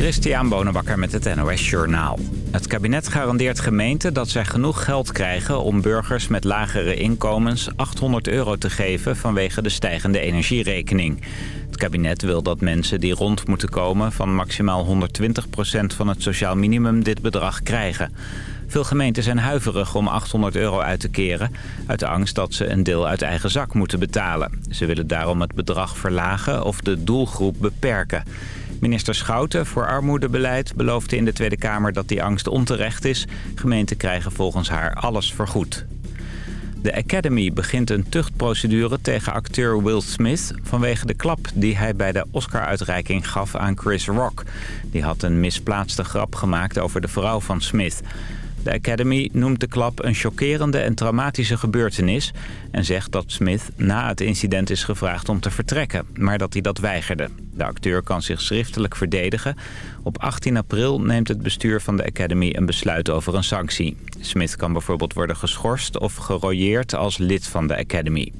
Christian Bonenbakker met het NOS Journaal. Het kabinet garandeert gemeenten dat zij genoeg geld krijgen... om burgers met lagere inkomens 800 euro te geven... vanwege de stijgende energierekening. Het kabinet wil dat mensen die rond moeten komen... van maximaal 120% van het sociaal minimum dit bedrag krijgen. Veel gemeenten zijn huiverig om 800 euro uit te keren... uit de angst dat ze een deel uit eigen zak moeten betalen. Ze willen daarom het bedrag verlagen of de doelgroep beperken... Minister Schouten voor armoedebeleid beloofde in de Tweede Kamer dat die angst onterecht is. Gemeenten krijgen volgens haar alles vergoed. De Academy begint een tuchtprocedure tegen acteur Will Smith... vanwege de klap die hij bij de Oscar-uitreiking gaf aan Chris Rock. Die had een misplaatste grap gemaakt over de vrouw van Smith. De Academy noemt de klap een chockerende en traumatische gebeurtenis... en zegt dat Smith na het incident is gevraagd om te vertrekken... maar dat hij dat weigerde. De acteur kan zich schriftelijk verdedigen. Op 18 april neemt het bestuur van de Academy een besluit over een sanctie. Smith kan bijvoorbeeld worden geschorst of gerooieerd als lid van de Academy.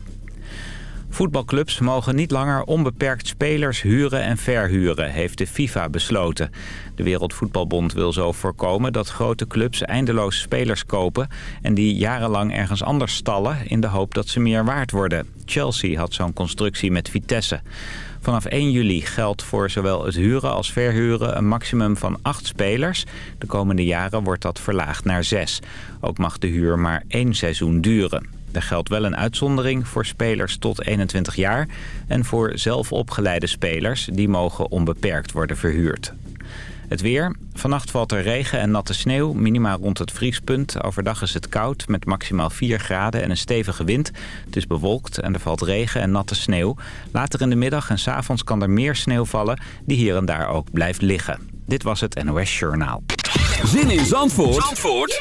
Voetbalclubs mogen niet langer onbeperkt spelers huren en verhuren, heeft de FIFA besloten. De Wereldvoetbalbond wil zo voorkomen dat grote clubs eindeloos spelers kopen... en die jarenlang ergens anders stallen in de hoop dat ze meer waard worden. Chelsea had zo'n constructie met Vitesse. Vanaf 1 juli geldt voor zowel het huren als verhuren een maximum van 8 spelers. De komende jaren wordt dat verlaagd naar 6. Ook mag de huur maar één seizoen duren. Er geldt wel een uitzondering voor spelers tot 21 jaar... en voor zelfopgeleide spelers die mogen onbeperkt worden verhuurd. Het weer. Vannacht valt er regen en natte sneeuw, minimaal rond het vriespunt. Overdag is het koud met maximaal 4 graden en een stevige wind. Het is bewolkt en er valt regen en natte sneeuw. Later in de middag en s avonds kan er meer sneeuw vallen... die hier en daar ook blijft liggen. Dit was het NOS Journaal. Zin in Zandvoort, Zandvoort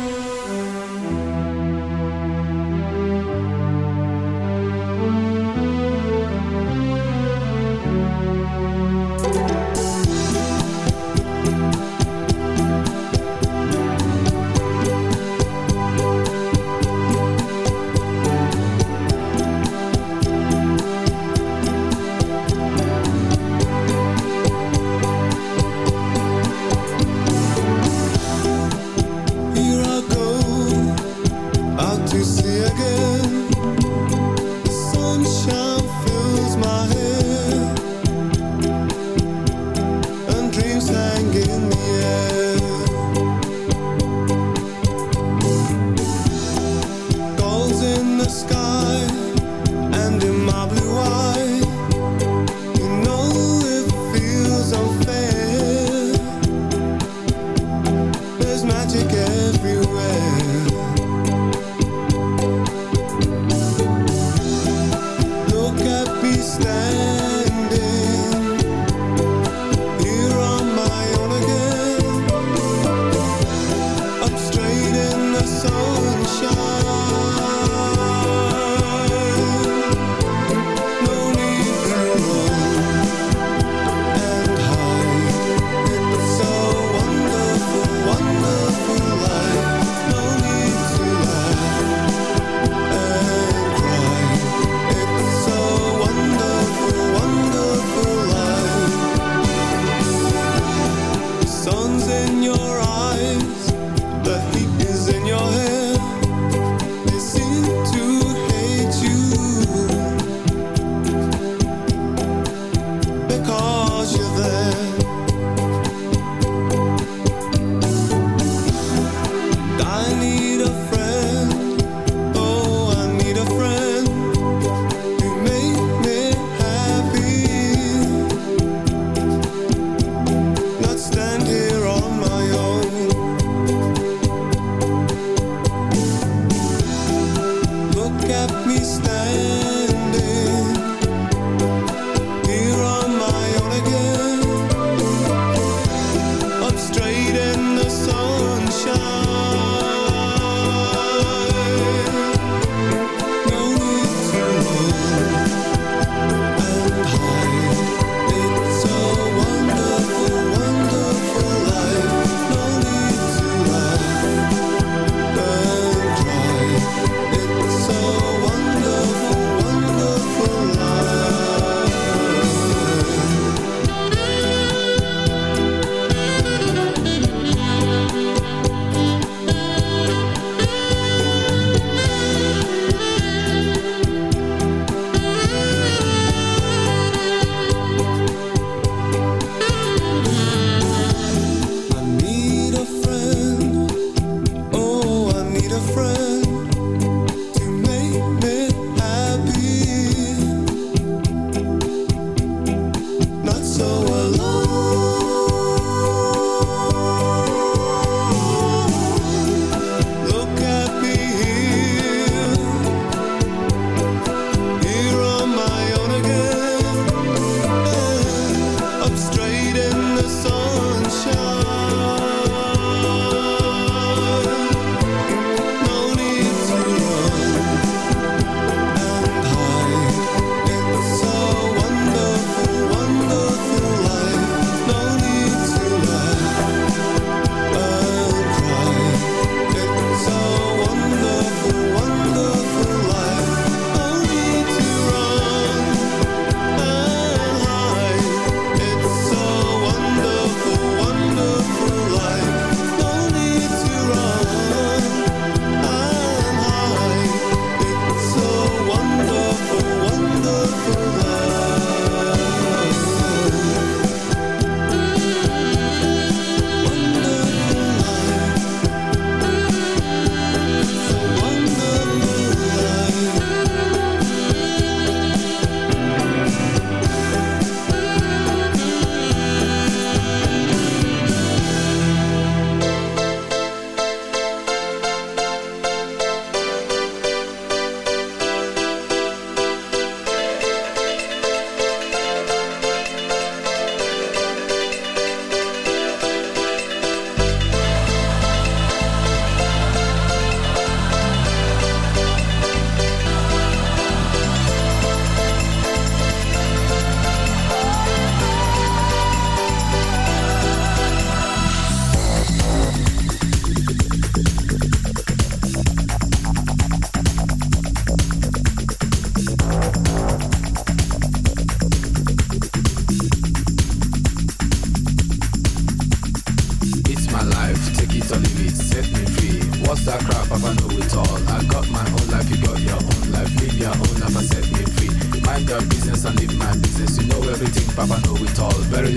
Papa know it all. Very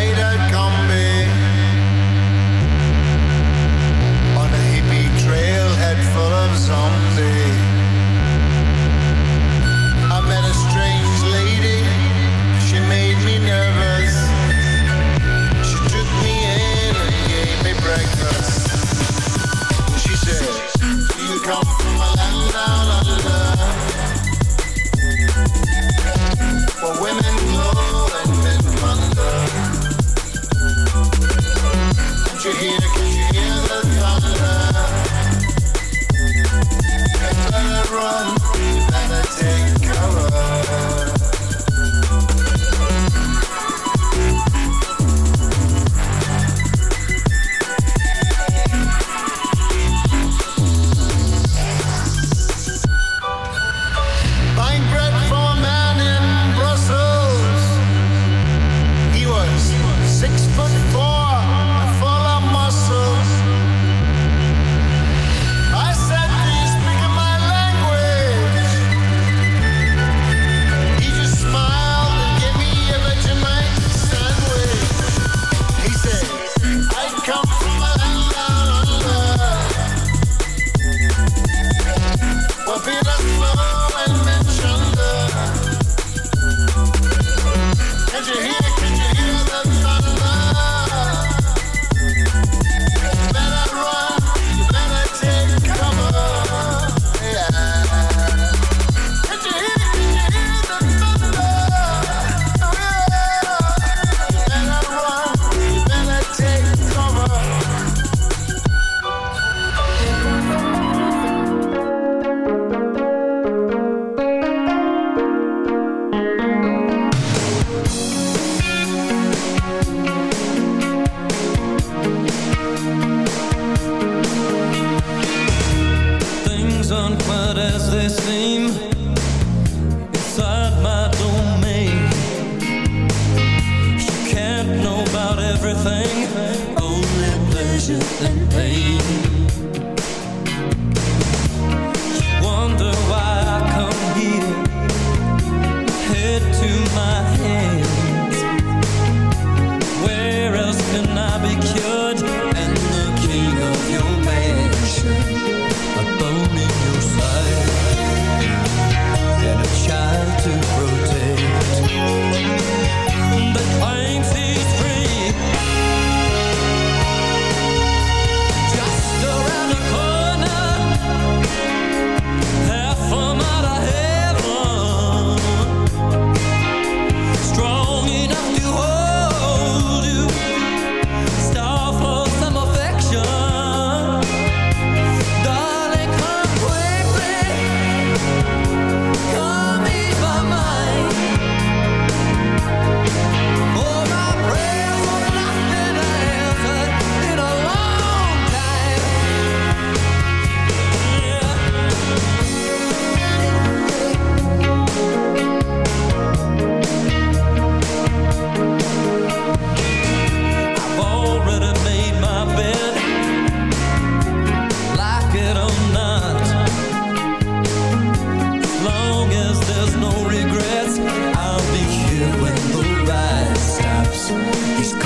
later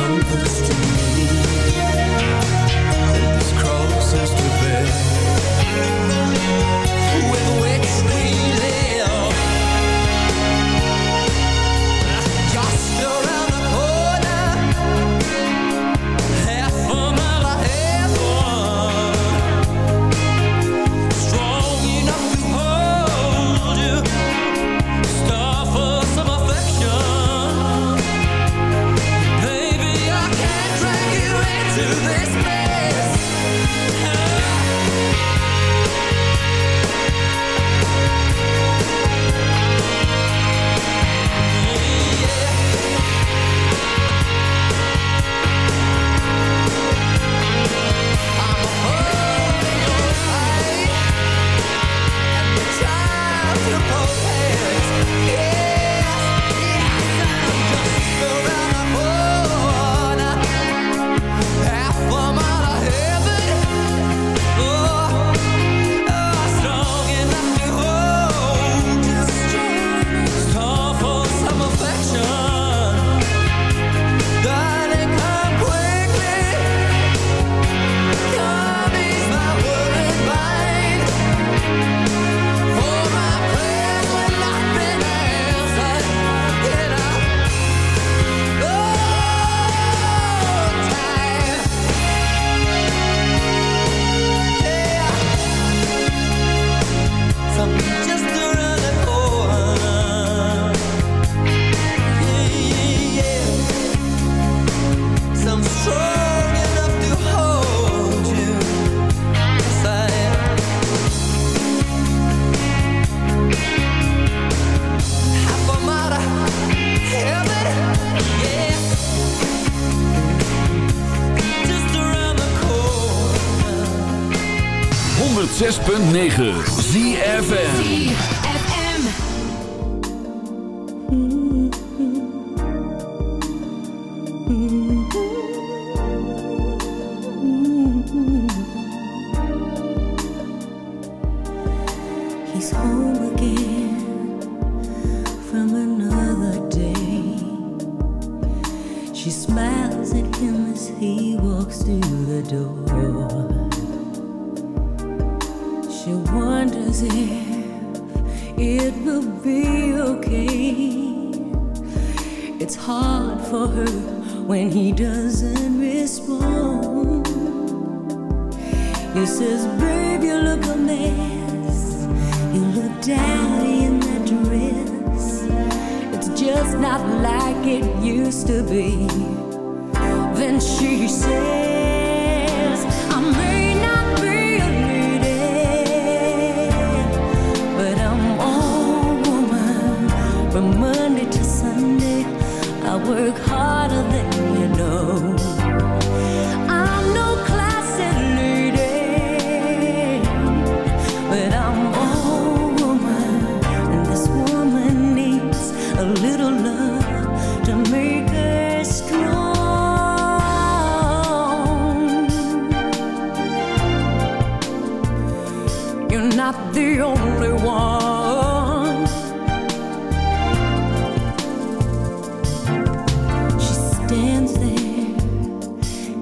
These comforts to me, 106.9 ZFN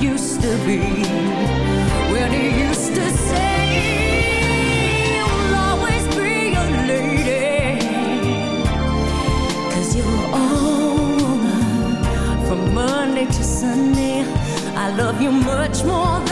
used to be when he used to say, You'll always be a you're all woman from Monday to Sunday. I love you much more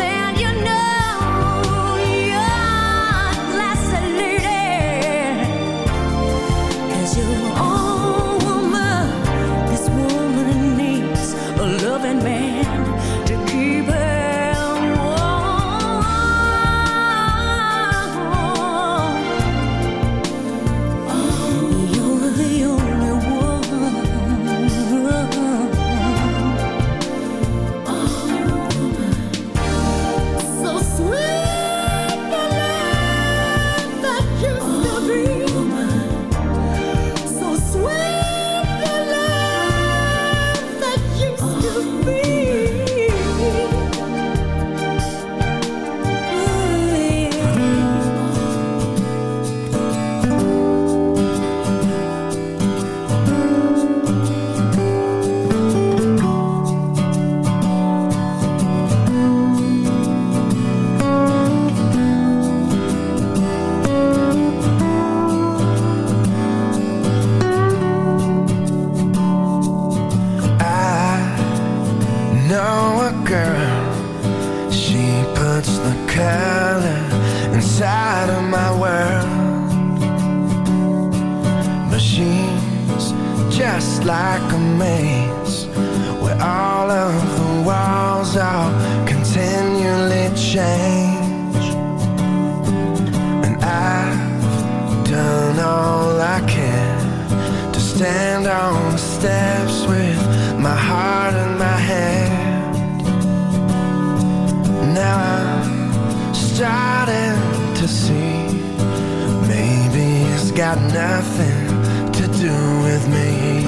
got nothing to do with me.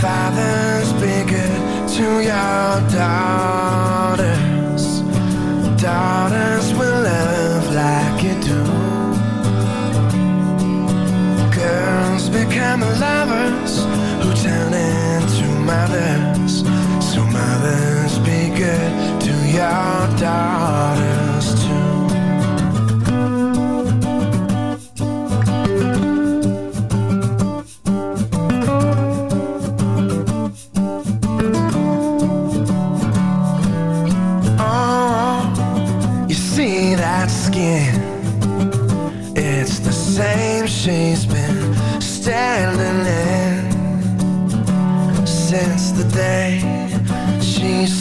Fathers, be good to your daughters. Daughters will love like you do. Girls become lovers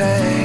take.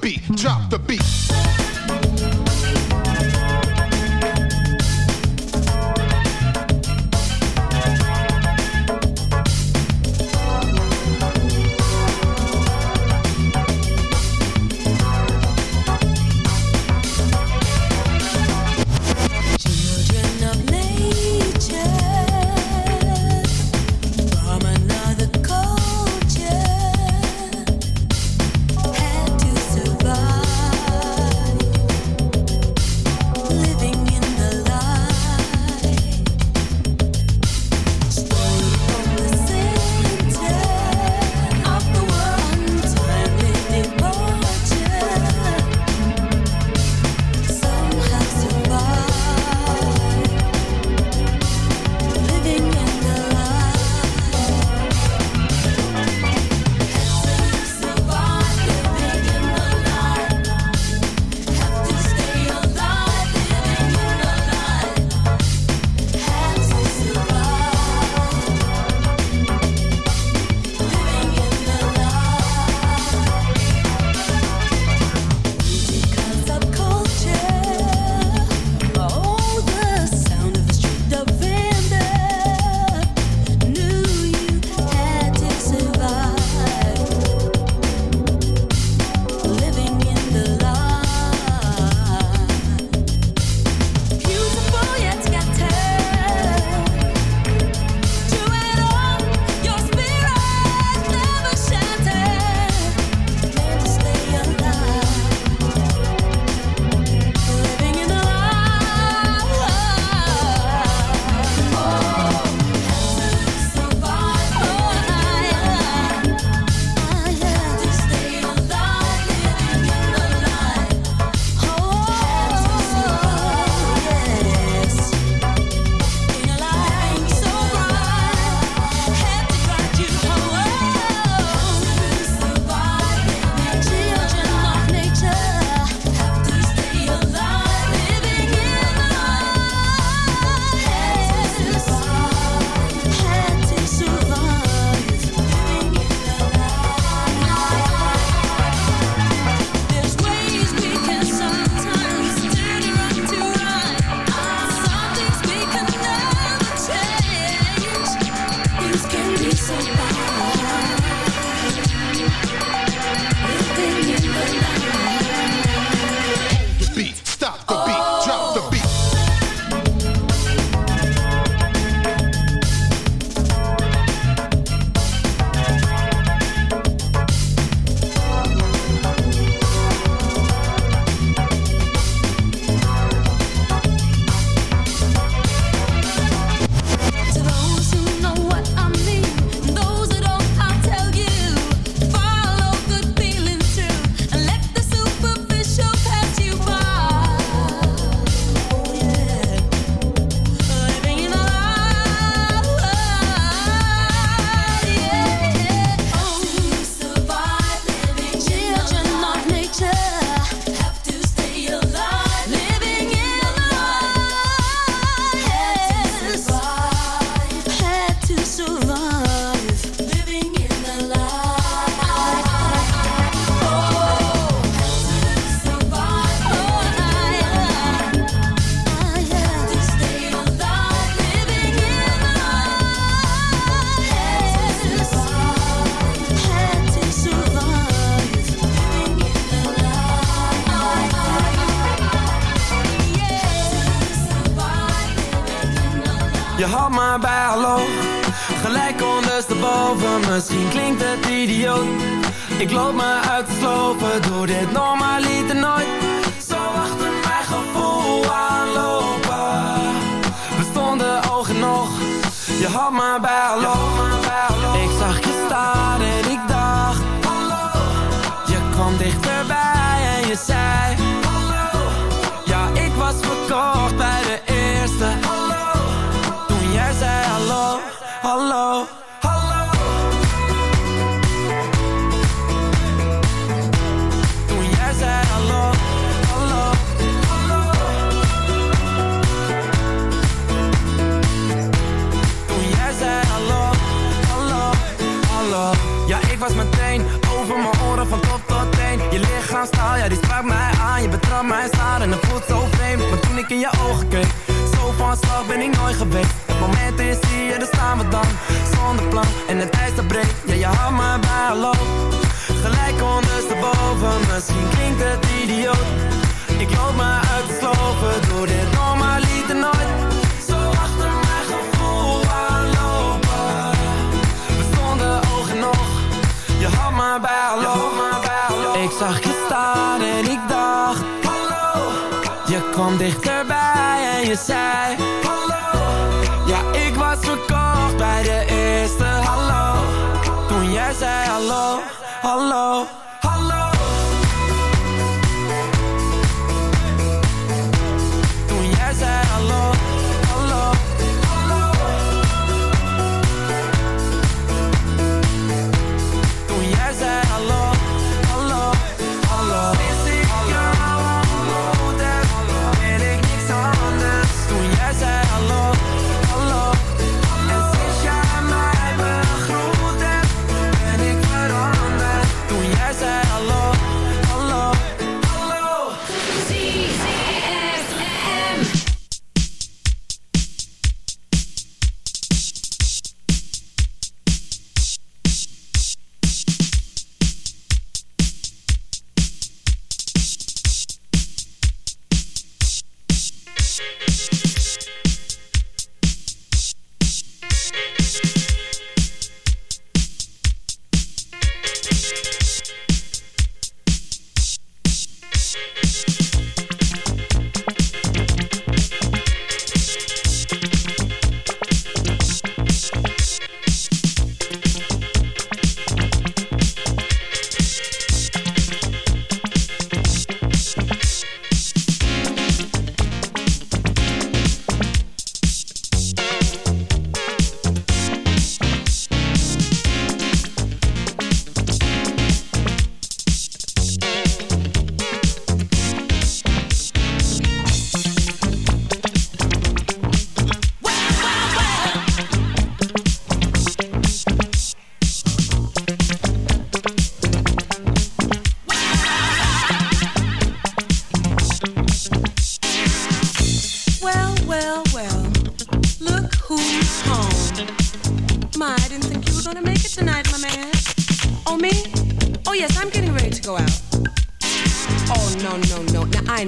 beat, drop the beat. Je had me bij hallo. Gelijk ondersteboven. Misschien klinkt het idioot. Ik loop me uit te slopen. Doe dit normaliter nooit. Zo achter mijn gevoel aanlopen. We stonden oog in oog Je had me bij hallo. Ik zag je staan en ik dacht Hallo. Je kwam dichterbij en je zei Ja die sprak mij aan. Je betrapt mij staan en het voelt zo vreemd. Maar toen ik in je ogen keek Zo van slag ben ik nooit geweest. Het moment is hier, daar staan we dan. Zonder plan en het ijs dat breekt Ja, je houdt me bij hallo Gelijk ondersteboven Misschien klinkt het idioot. Ik loop me uit te slopen Doe dit dichterbij en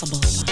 possible.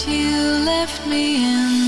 you left me in.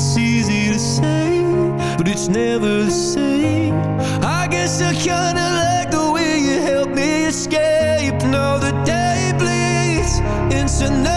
it's easy to say, but it's never the same. I guess I kinda like the way you help me escape. Now the day bleeds into night.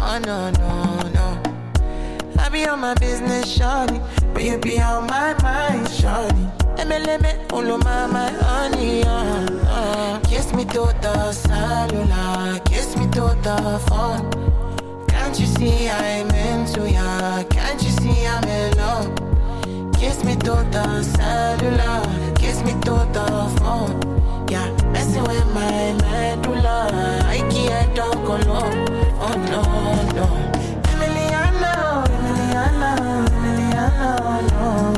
Oh no, no, no. I be on my business, shawty. But you be on my mind, shawty. MLM, all of my, my honey, uh, uh. Kiss me to the cellular, kiss me to the phone. Can't you see I'm into ya? Can't you see I'm in love? Kiss me to the cellular, kiss me to the phone. Yeah, messing with my medulla. I can't talk alone. No, no. Emiliano, Emiliano, Emiliano, no.